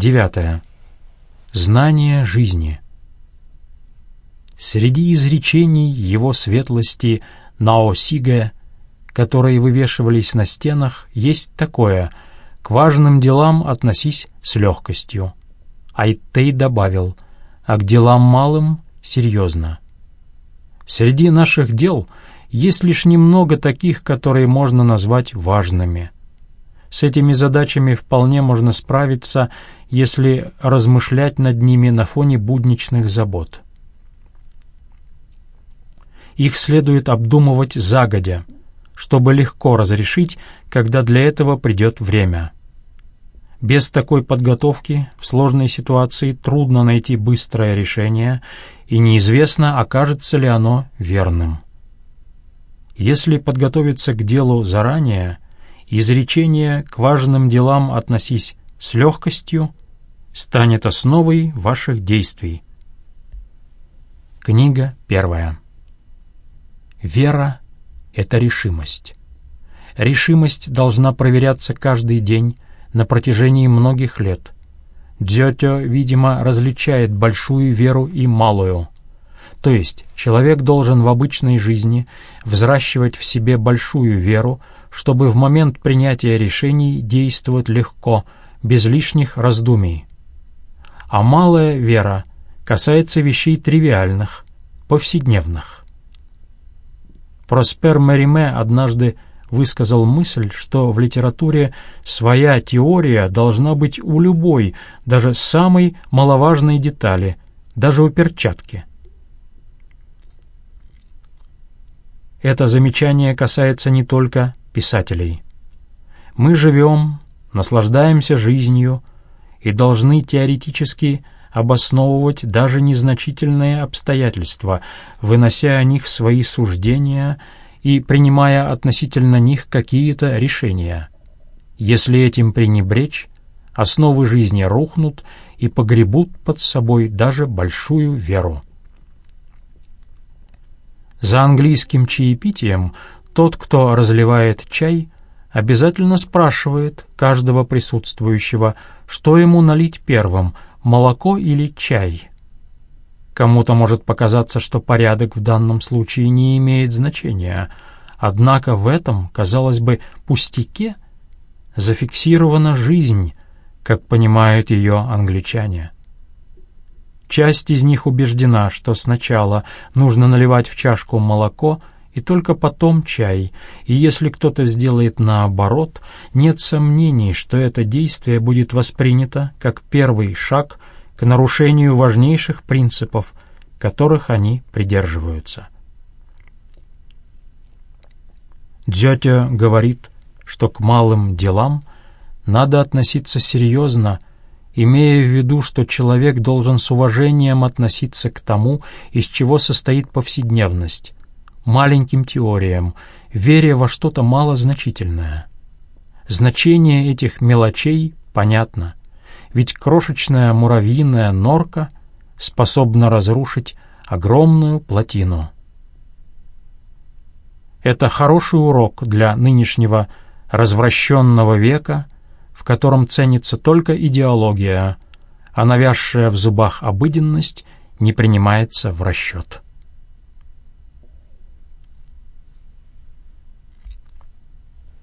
Девятое. Знание жизни. Среди изречений его светлости Наосиге, которые вывешивались на стенах, есть такое «К важным делам относись с легкостью». Айтей добавил «А к делам малым — серьезно». Среди наших дел есть лишь немного таких, которые можно назвать важными. С этими задачами вполне можно справиться, если размышлять над ними на фоне будничных забот. Их следует обдумывать загодя, чтобы легко разрешить, когда для этого придет время. Без такой подготовки в сложной ситуации трудно найти быстрое решение, и неизвестно, окажется ли оно верным. Если подготовиться к делу заранее, изречение «к важным делам относись с легкостью» станет основой ваших действий. Книга первая. Вера — это решимость. Решимость должна проверяться каждый день на протяжении многих лет — Дзётё, видимо, различает большую веру и малую. То есть человек должен в обычной жизни взращивать в себе большую веру, чтобы в момент принятия решений действовать легко, без лишних раздумий. А малая вера касается вещей тривиальных, повседневных. Проспер Мериме однажды высказал мысль, что в литературе своя теория должна быть у любой, даже самой маловажной детали, даже у перчатки. Это замечание касается не только писателей. Мы живем, наслаждаемся жизнью и должны теоретически обосновывать даже незначительные обстоятельства, вынося о них свои суждения и принимая относительно них какие-то решения. Если этим пренебречь, основы жизни рухнут и погребут под собой даже большую веру. За английским чаепитием тот, кто разливает чай, обязательно спрашивает каждого присутствующего, что ему налить первым, молоко или чай. Кому-то может показаться, что порядок в данном случае не имеет значения, однако в этом, казалось бы, пустяке зафиксирована жизнь, как понимают ее англичане. Часть из них убеждена, что сначала нужно наливать в чашку молоко и только потом чай, и если кто-то сделает наоборот, нет сомнений, что это действие будет воспринято как первый шаг к нарушению важнейших принципов, которых они придерживаются. Дзётя говорит, что к малым делам надо относиться серьезно, имея в виду, что человек должен с уважением относиться к тому, из чего состоит повседневность, маленьким теориям, веря во что-то малозначительное. Значение этих мелочей понятно ведь крошечная муравьиная норка способна разрушить огромную плотину. Это хороший урок для нынешнего развращенного века, в котором ценится только идеология, а навязшая в зубах обыденность не принимается в расчет.